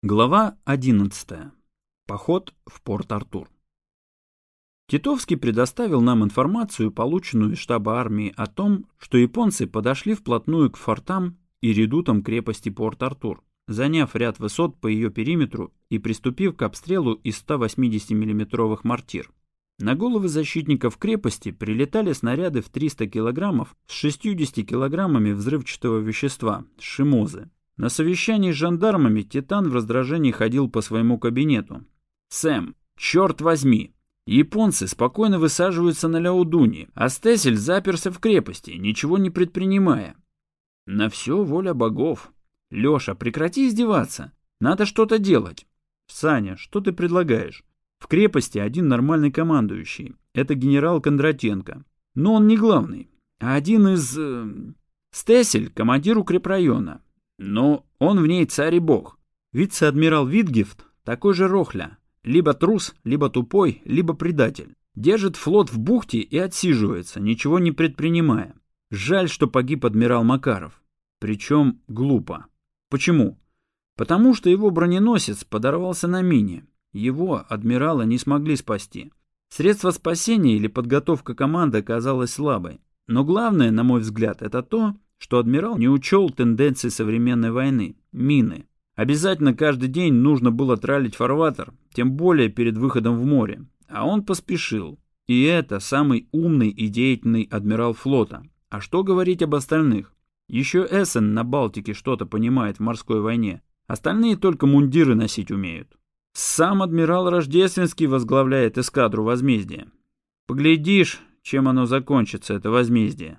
Глава 11. Поход в Порт-Артур. Титовский предоставил нам информацию, полученную из штаба армии о том, что японцы подошли вплотную к фортам и редутам крепости Порт-Артур, заняв ряд высот по ее периметру и приступив к обстрелу из 180 миллиметровых мортир. На головы защитников крепости прилетали снаряды в 300 килограммов с 60 килограммами взрывчатого вещества, шимозы, на совещании с жандармами Титан в раздражении ходил по своему кабинету. «Сэм, черт возьми! Японцы спокойно высаживаются на Ляудуне, а Стесель заперся в крепости, ничего не предпринимая. На все воля богов. Леша, прекрати издеваться. Надо что-то делать. Саня, что ты предлагаешь? В крепости один нормальный командующий. Это генерал Кондратенко. Но он не главный, а один из... Э, Стесель — командир укрепрайона. Но он в ней царь и бог. Вице-адмирал Витгефт такой же рохля. Либо трус, либо тупой, либо предатель. Держит флот в бухте и отсиживается, ничего не предпринимая. Жаль, что погиб адмирал Макаров. Причем глупо. Почему? Потому что его броненосец подорвался на мине. Его, адмирала, не смогли спасти. Средство спасения или подготовка команды оказалась слабой. Но главное, на мой взгляд, это то, что адмирал не учел тенденции современной войны – мины. Обязательно каждый день нужно было тралить фарватер, тем более перед выходом в море. А он поспешил. И это самый умный и деятельный адмирал флота. А что говорить об остальных? Еще Эссен на Балтике что-то понимает в морской войне. Остальные только мундиры носить умеют. Сам адмирал Рождественский возглавляет эскадру возмездия. Поглядишь, чем оно закончится, это возмездие.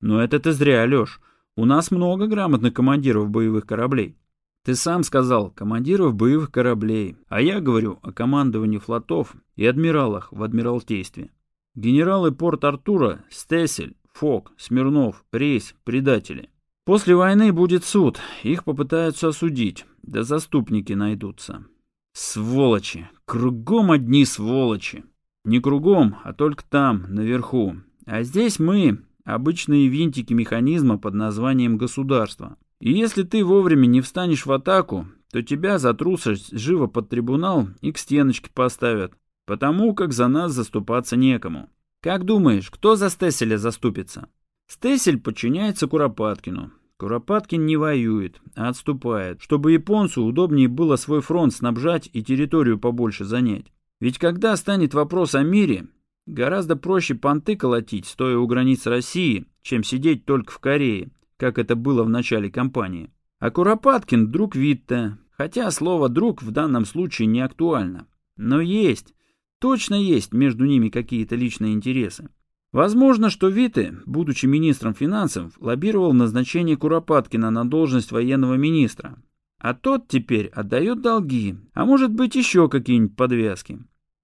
Но это ты зря, Леш. У нас много грамотных командиров боевых кораблей. Ты сам сказал, командиров боевых кораблей. А я говорю о командовании флотов и адмиралах в Адмиралтействе. Генералы Порт-Артура, Стесель, Фок, Смирнов, Рейс, предатели. После войны будет суд, их попытаются осудить, да заступники найдутся. Сволочи, кругом одни сволочи. Не кругом, а только там, наверху. А здесь мы, обычные винтики механизма под названием государство. И если ты вовремя не встанешь в атаку, то тебя за трусость живо под трибунал и к стеночке поставят, потому как за нас заступаться некому. Как думаешь, кто за Стеселя заступится? Стесель подчиняется Куропаткину. Куропаткин не воюет, а отступает, чтобы японцу удобнее было свой фронт снабжать и территорию побольше занять. Ведь когда станет вопрос о мире, Гораздо проще понты колотить, стоя у границ России, чем сидеть только в Корее, как это было в начале кампании. А Куропаткин – друг Витта, хотя слово «друг» в данном случае не актуально. Но есть, точно есть между ними какие-то личные интересы. Возможно, что Витте, будучи министром финансов, лоббировал назначение Куропаткина на должность военного министра. А тот теперь отдает долги, а может быть еще какие-нибудь подвязки.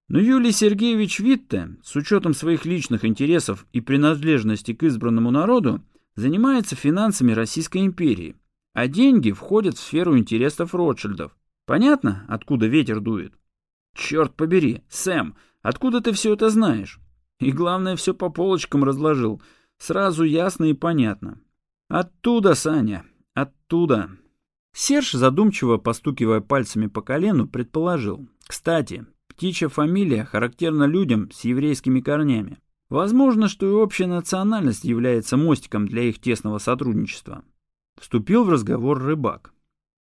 Но Юлий Сергеевич Витте, с учетом своих личных интересов и принадлежности к избранному народу, занимается финансами Российской империи, а деньги входят в сферу интересов Ротшильдов. Понятно, откуда ветер дует? Черт побери, Сэм, откуда ты все это знаешь? И главное, все по полочкам разложил. Сразу ясно и понятно. Оттуда, Саня, оттуда. Серж, задумчиво постукивая пальцами по колену, предположил. Кстати, Птичья фамилия характерна людям с еврейскими корнями. Возможно, что и общая национальность является мостиком для их тесного сотрудничества. Вступил в разговор рыбак.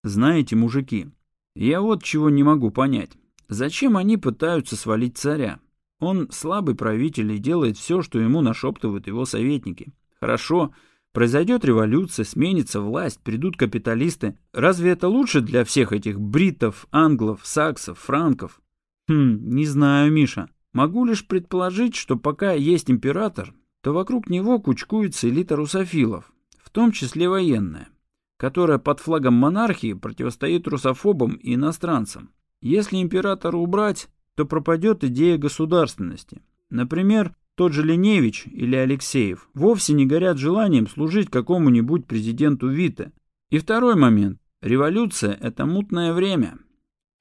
Знаете, мужики, я вот чего не могу понять. Зачем они пытаются свалить царя? Он слабый правитель и делает все, что ему нашептывают его советники. Хорошо, произойдет революция, сменится власть, придут капиталисты. Разве это лучше для всех этих бритов, англов, саксов, франков? Хм, не знаю, Миша. Могу лишь предположить, что пока есть император, то вокруг него кучкуется элита русофилов, в том числе военная, которая под флагом монархии противостоит русофобам и иностранцам. Если императора убрать, то пропадет идея государственности. Например, тот же Леневич или Алексеев вовсе не горят желанием служить какому-нибудь президенту Вита. И второй момент. Революция – это мутное время,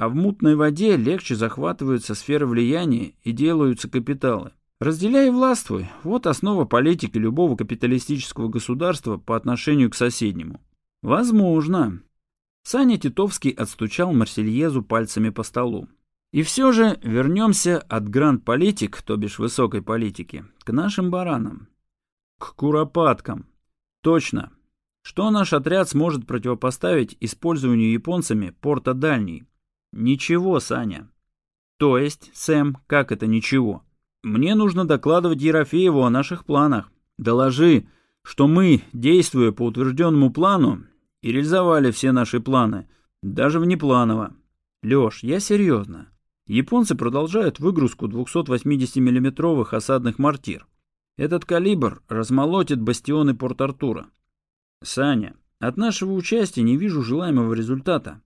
а в мутной воде легче захватываются сферы влияния и делаются капиталы. Разделяй и властвуй – вот основа политики любого капиталистического государства по отношению к соседнему. Возможно. Саня Титовский отстучал Марсельезу пальцами по столу. И все же вернемся от гранд-политик, то бишь высокой политики, к нашим баранам. К куропаткам. Точно. Что наш отряд сможет противопоставить использованию японцами порта Дальний? Ничего, Саня. То есть, Сэм, как это ничего? Мне нужно докладывать Ерофееву о наших планах. Доложи, что мы, действуя по утвержденному плану, и реализовали все наши планы, даже внепланово. Леш, я серьезно. Японцы продолжают выгрузку 280 миллиметровых осадных мортир. Этот калибр размолотит бастионы Порт-Артура. Саня, от нашего участия не вижу желаемого результата.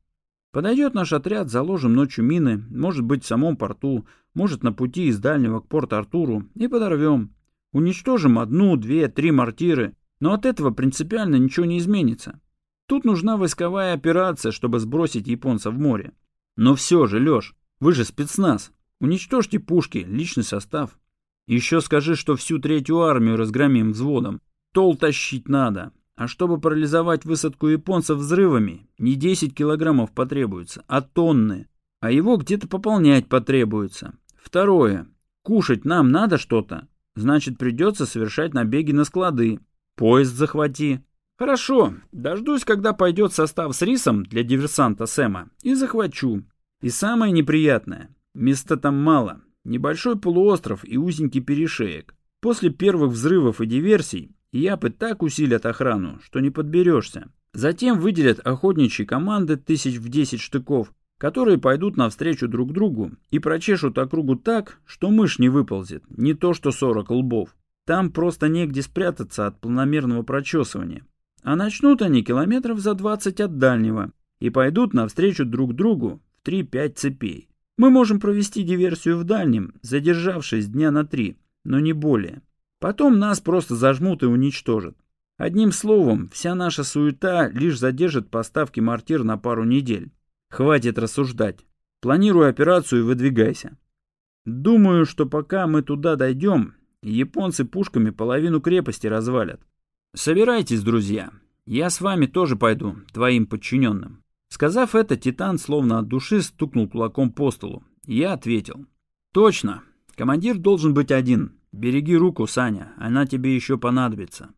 Подойдет наш отряд, заложим ночью мины, может быть в самом порту, может на пути из дальнего к Порт-Артуру, и подорвем. Уничтожим одну, две, три мортиры, но от этого принципиально ничего не изменится. Тут нужна войсковая операция, чтобы сбросить японцев в море. Но все же, Леш, вы же спецназ. Уничтожьте пушки, личный состав. Еще скажи, что всю третью армию разгромим взводом. Тол тащить надо. А чтобы парализовать высадку японцев взрывами, не 10 килограммов потребуется, а тонны. А его где-то пополнять потребуется. Второе. Кушать нам надо что-то. Значит, придется совершать набеги на склады. Поезд захвати. Хорошо, дождусь, когда пойдет состав с рисом для диверсанта Сэма, и захвачу. И самое неприятное, места там мало. Небольшой полуостров и узенький перешеек. После первых взрывов и диверсий Япы так усилят охрану, что не подберешься. Затем выделят охотничьи команды тысяч в десять штыков, которые пойдут навстречу друг другу и прочешут округу так, что мышь не выползет, не то что сорок лбов. Там просто негде спрятаться от планомерного прочесывания. А начнут они километров за двадцать от дальнего и пойдут навстречу друг другу 3-5 цепей. Мы можем провести диверсию в дальнем, задержавшись дня на три, но не более. Потом нас просто зажмут и уничтожат. Одним словом, вся наша суета лишь задержит поставки мортир на пару недель. Хватит рассуждать. Планируй операцию и выдвигайся. Думаю, что пока мы туда дойдем, японцы пушками половину крепости развалят. Собирайтесь, друзья. Я с вами тоже пойду, твоим подчиненным. Сказав это, Титан словно от души стукнул кулаком по столу. Я ответил. «Точно. Командир должен быть один. Береги руку, Саня, она тебе еще понадобится».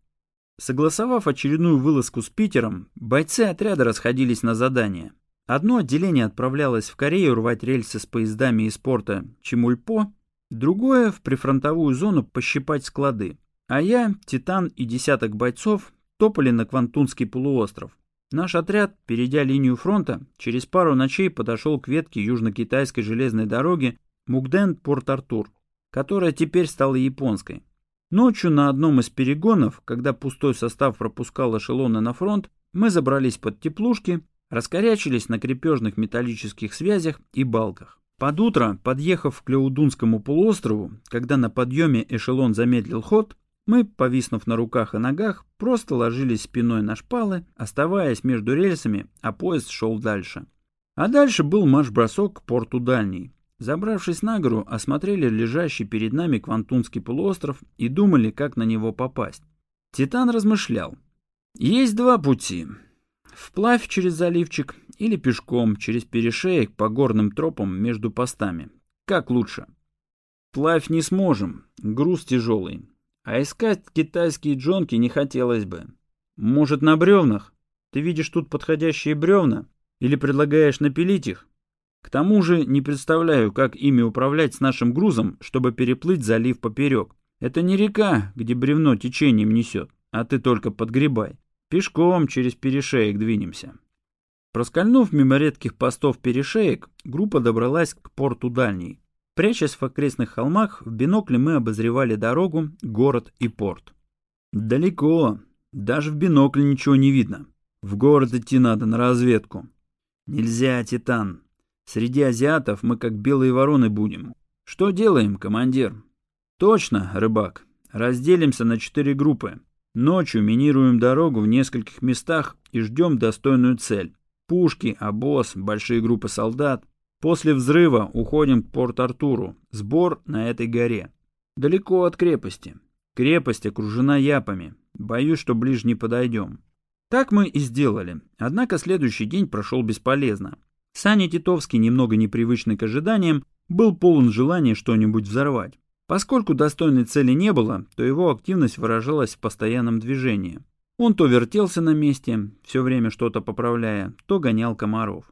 Согласовав очередную вылазку с Питером, бойцы отряда расходились на задание. Одно отделение отправлялось в Корею рвать рельсы с поездами из порта Чемульпо, другое — в прифронтовую зону пощипать склады. А я, Титан и десяток бойцов топали на Квантунский полуостров. Наш отряд, перейдя линию фронта, через пару ночей подошел к ветке южно-китайской железной дороги Мукден-Порт-Артур, которая теперь стала японской. Ночью на одном из перегонов, когда пустой состав пропускал эшелоны на фронт, мы забрались под теплушки, раскорячились на крепежных металлических связях и балках. Под утро, подъехав к Леудунскому полуострову, когда на подъеме эшелон замедлил ход, мы, повиснув на руках и ногах, просто ложились спиной на шпалы, оставаясь между рельсами, а поезд шел дальше. А дальше был марш-бросок к порту Дальний. Забравшись на гору, осмотрели лежащий перед нами Квантунский полуостров и думали, как на него попасть. Титан размышлял. Есть два пути. Вплавь через заливчик или пешком через перешеек по горным тропам между постами. Как лучше? Вплавь не сможем, груз тяжелый. А искать китайские джонки не хотелось бы. Может, на бревнах? Ты видишь тут подходящие бревна? Или предлагаешь напилить их? К тому же не представляю, как ими управлять с нашим грузом, чтобы переплыть залив поперек. Это не река, где бревно течением несет, а ты только подгребай. Пешком через перешеек двинемся. Проскользнув мимо редких постов перешеек, группа добралась к порту Дальний. Прячась в окрестных холмах, в бинокле мы обозревали дорогу, город и порт. Далеко. Даже в бинокле ничего не видно. В город идти надо на разведку. Нельзя, Титан. Среди азиатов мы как белые вороны будем. Что делаем, командир? Точно, рыбак. Разделимся на четыре группы. Ночью минируем дорогу в нескольких местах и ждем достойную цель. Пушки, обоз, большие группы солдат. После взрыва уходим к Порт-Артуру. Сбор на этой горе. Далеко от крепости. Крепость окружена япами. Боюсь, что ближе не подойдем. Так мы и сделали, однако следующий день прошел бесполезно. Саня Титовский, немного непривычный к ожиданиям, был полон желания что-нибудь взорвать. Поскольку достойной цели не было, то его активность выражалась в постоянном движении. Он то вертелся на месте, все время что-то поправляя, то гонял комаров.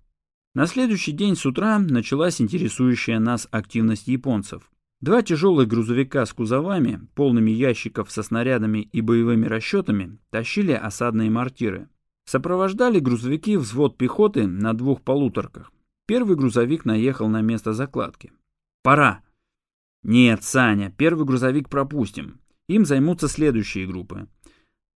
На следующий день с утра началась интересующая нас активность японцев. Два тяжелых грузовика с кузовами, полными ящиков со снарядами и боевыми расчетами, тащили осадные мортиры. Сопровождали грузовики взвод пехоты на двух полуторках. Первый грузовик наехал на место закладки. «Пора!» «Нет, Саня, первый грузовик пропустим. Им займутся следующие группы.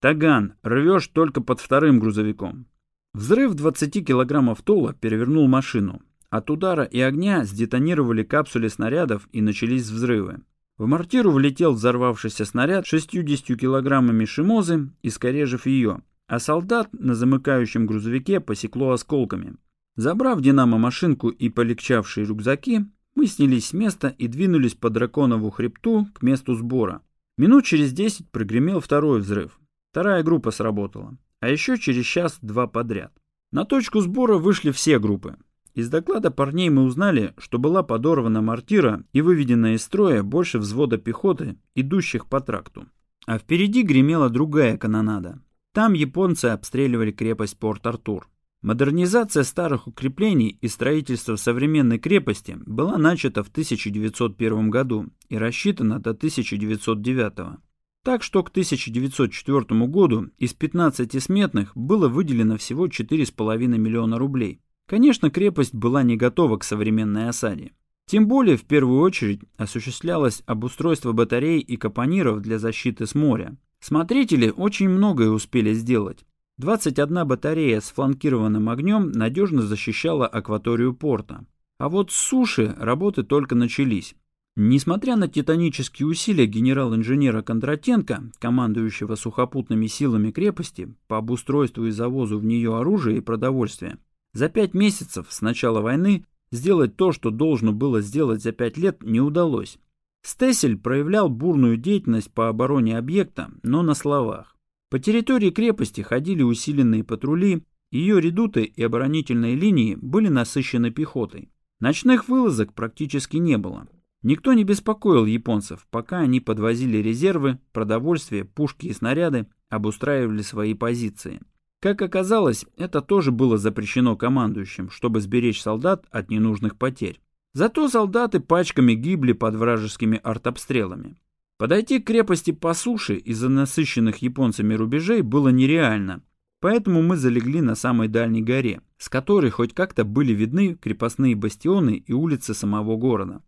Таган, рвешь только под вторым грузовиком». Взрыв 20 килограммов тола перевернул машину. От удара и огня сдетонировали капсули снарядов и начались взрывы. В мортиру влетел взорвавшийся снаряд 60 килограммами шимозы, искорежив ее, а солдат на замыкающем грузовике посекло осколками. Забрав динамо-машинку и полегчавшие рюкзаки, мы снялись с места и двинулись по драконову хребту к месту сбора. Минут через десять прогремел второй взрыв. Вторая группа сработала. А еще через час два подряд. На точку сбора вышли все группы. Из доклада парней мы узнали, что была подорвана мортира и выведена из строя больше взвода пехоты, идущих по тракту. А впереди гремела другая канонада. Там японцы обстреливали крепость Порт-Артур. Модернизация старых укреплений и строительство современной крепости была начата в 1901 году и рассчитана до 1909. Так что к 1904 году из 15 сметных было выделено всего 4,5 миллиона рублей. Конечно, крепость была не готова к современной осаде. Тем более, в первую очередь, осуществлялось обустройство батарей и капониров для защиты с моря. Смотрители очень многое успели сделать. 21 батарея с фланкированным огнем надежно защищала акваторию порта. А вот с суши работы только начались. Несмотря на титанические усилия генерал-инженера Кондратенко, командующего сухопутными силами крепости, по обустройству и завозу в нее оружия и продовольствия, за пять месяцев с начала войны сделать то, что должно было сделать за пять лет, не удалось. Стессель проявлял бурную деятельность по обороне объекта, но на словах. По территории крепости ходили усиленные патрули, ее редуты и оборонительные линии были насыщены пехотой. Ночных вылазок практически не было. Никто не беспокоил японцев, пока они подвозили резервы, продовольствие, пушки и снаряды, обустраивали свои позиции. Как оказалось, это тоже было запрещено командующим, чтобы сберечь солдат от ненужных потерь. Зато солдаты пачками гибли под вражескими артобстрелами. Подойти к крепости по суше из-за насыщенных японцами рубежей было нереально, поэтому мы залегли на самой дальней горе, с которой хоть как-то были видны крепостные бастионы и улицы самого города.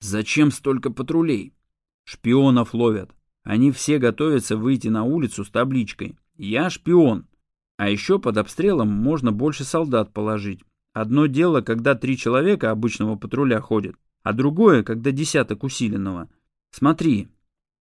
Зачем столько патрулей? Шпионов ловят. Они все готовятся выйти на улицу с табличкой «Я шпион». А еще под обстрелом можно больше солдат положить. Одно дело, когда три человека обычного патруля ходят, а другое, когда десяток усиленного. Смотри,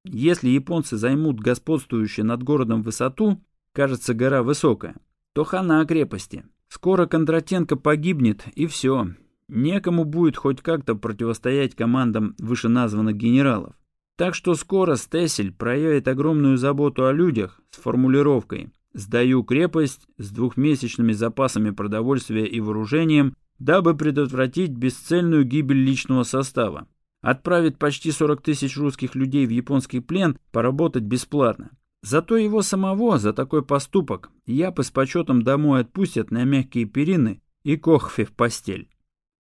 если японцы займут господствующую над городом высоту, кажется, гора высокая, то хана крепости. Скоро Кондратенко погибнет, и все. Некому будет хоть как-то противостоять командам вышеназванных генералов. Так что скоро Стессель проявит огромную заботу о людях с формулировкой «Сдаю крепость с двухмесячными запасами продовольствия и вооружением, дабы предотвратить бесцельную гибель личного состава отправит почти 40 тысяч русских людей в японский плен поработать бесплатно. Зато его самого за такой поступок Япы с почетом домой отпустят на мягкие перины и кохфе в постель.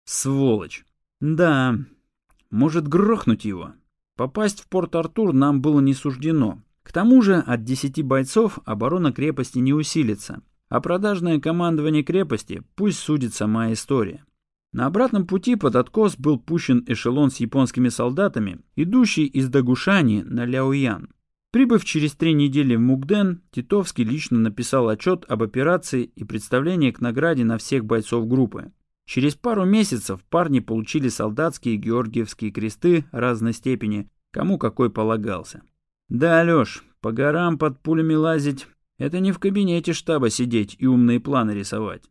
Сволочь. Да, может грохнуть его. Попасть в Порт-Артур нам было не суждено. К тому же от десяти бойцов оборона крепости не усилится, а продажное командование крепости пусть судит сама история. На обратном пути под откос был пущен эшелон с японскими солдатами, идущий из Дагушани на Ляоян. Прибыв через три недели в Мукден, Титовский лично написал отчет об операции и представление к награде на всех бойцов группы. Через пару месяцев парни получили солдатские георгиевские кресты разной степени, кому какой полагался. Да, Лёш, по горам под пулями лазить – это не в кабинете штаба сидеть и умные планы рисовать.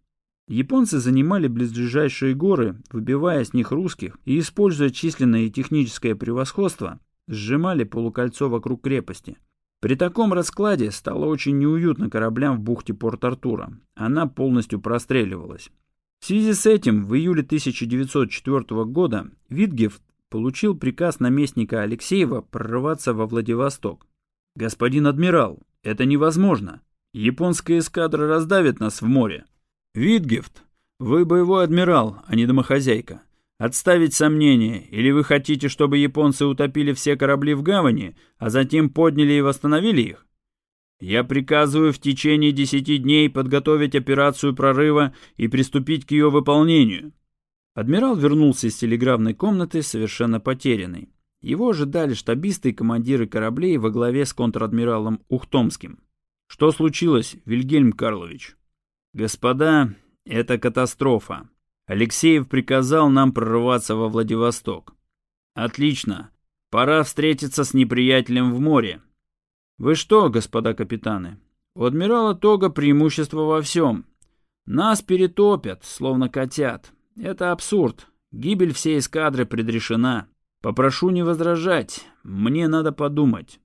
Японцы занимали близлежащие горы, выбивая с них русских и, используя численное и техническое превосходство, сжимали полукольцо вокруг крепости. При таком раскладе стало очень неуютно кораблям в бухте Порт-Артура. Она полностью простреливалась. В связи с этим в июле 1904 года Витгефт получил приказ наместника Алексеева прорываться во Владивосток. «Господин адмирал, это невозможно. Японская эскадра раздавит нас в море». «Витгефт, вы боевой адмирал, а не домохозяйка. Отставить сомнения, или вы хотите, чтобы японцы утопили все корабли в гавани, а затем подняли и восстановили их? Я приказываю в течение десяти дней подготовить операцию прорыва и приступить к ее выполнению. Адмирал вернулся из телеграфной комнаты совершенно потерянный. Его ожидали штабисты и командиры кораблей во главе с контр-адмиралом Ухтомским. Что случилось, Вильгельм Карлович? Господа, это катастрофа. Алексеев приказал нам прорываться во Владивосток. Отлично. Пора встретиться с неприятелем в море. Вы что, господа капитаны? У адмирала Тога преимущество во всем. Нас перетопят, словно котят. Это абсурд. Гибель всей эскадры предрешена. Попрошу не возражать. Мне надо подумать.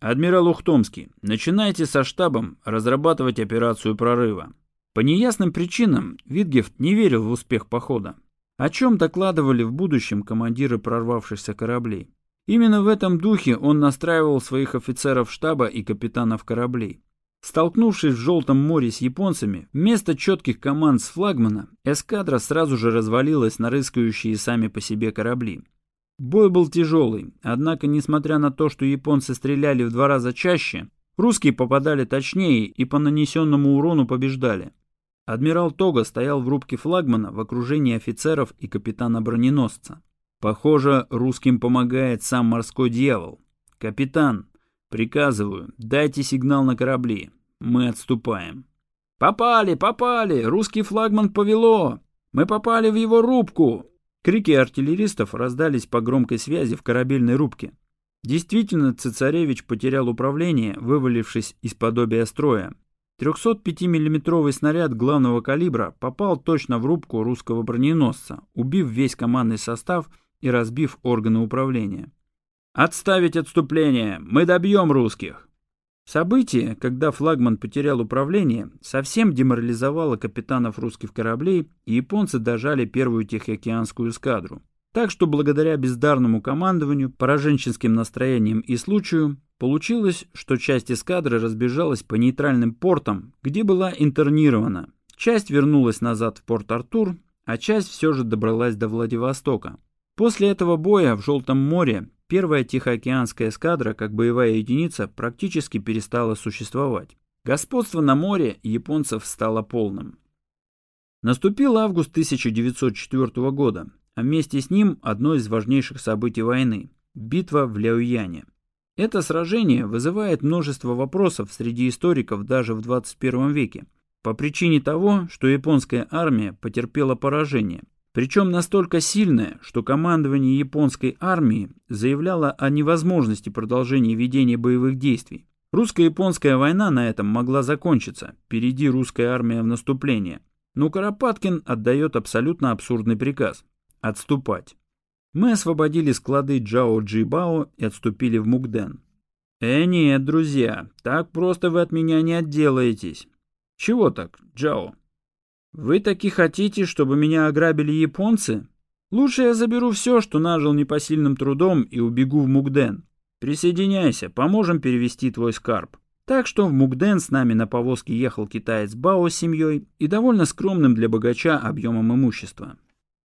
Адмирал Ухтомский, начинайте со штабом разрабатывать операцию прорыва. По неясным причинам Витгефт не верил в успех похода, о чем докладывали в будущем командиры прорвавшихся кораблей. Именно в этом духе он настраивал своих офицеров штаба и капитанов кораблей. Столкнувшись в Желтом море с японцами, вместо четких команд с флагмана, эскадра сразу же развалилась на рыскающие сами по себе корабли. Бой был тяжелый, однако, несмотря на то, что японцы стреляли в два раза чаще, русские попадали точнее и по нанесенному урону побеждали. Адмирал Тога стоял в рубке флагмана в окружении офицеров и капитана броненосца. Похоже, русским помогает сам морской дьявол. Капитан, приказываю, дайте сигнал на корабли. Мы отступаем. Попали, попали! Русский флагман повело! Мы попали в его рубку! Крики артиллеристов раздались по громкой связи в корабельной рубке. Действительно, цесаревич потерял управление, вывалившись из подобия строя. 305 миллиметровый снаряд главного калибра попал точно в рубку русского броненосца, убив весь командный состав и разбив органы управления. «Отставить отступление! Мы добьем русских!» Событие, когда флагман потерял управление, совсем деморализовало капитанов русских кораблей, и японцы дожали первую Тихоокеанскую эскадру. Так что благодаря бездарному командованию, пораженческим настроениям и случаю, Получилось, что часть эскадры разбежалась по нейтральным портам, где была интернирована. Часть вернулась назад в Порт-Артур, а часть все же добралась до Владивостока. После этого боя в Желтом море первая Тихоокеанская эскадра, как боевая единица, практически перестала существовать. Господство на море японцев стало полным. Наступил август 1904 года, а вместе с ним одно из важнейших событий войны – битва в Ляояне. Это сражение вызывает множество вопросов среди историков даже в 21 веке, по причине того, что японская армия потерпела поражение, причем настолько сильное, что командование японской армии заявляло о невозможности продолжения ведения боевых действий. Русско-японская война на этом могла закончиться, впереди русская армия в наступление. Но Карапаткин отдает абсолютно абсурдный приказ – отступать. Мы освободили склады Джао Джибао и отступили в Мукден. Э, нет, друзья, так просто вы от меня не отделаетесь. Чего так, Джао? Вы таки хотите, чтобы меня ограбили японцы? Лучше я заберу все, что нажил непосильным трудом, и убегу в Мукден. Присоединяйся, поможем перевести твой скарб. Так что в Мукден с нами на повозке ехал китаец Бао с семьей и довольно скромным для богача объемом имущества.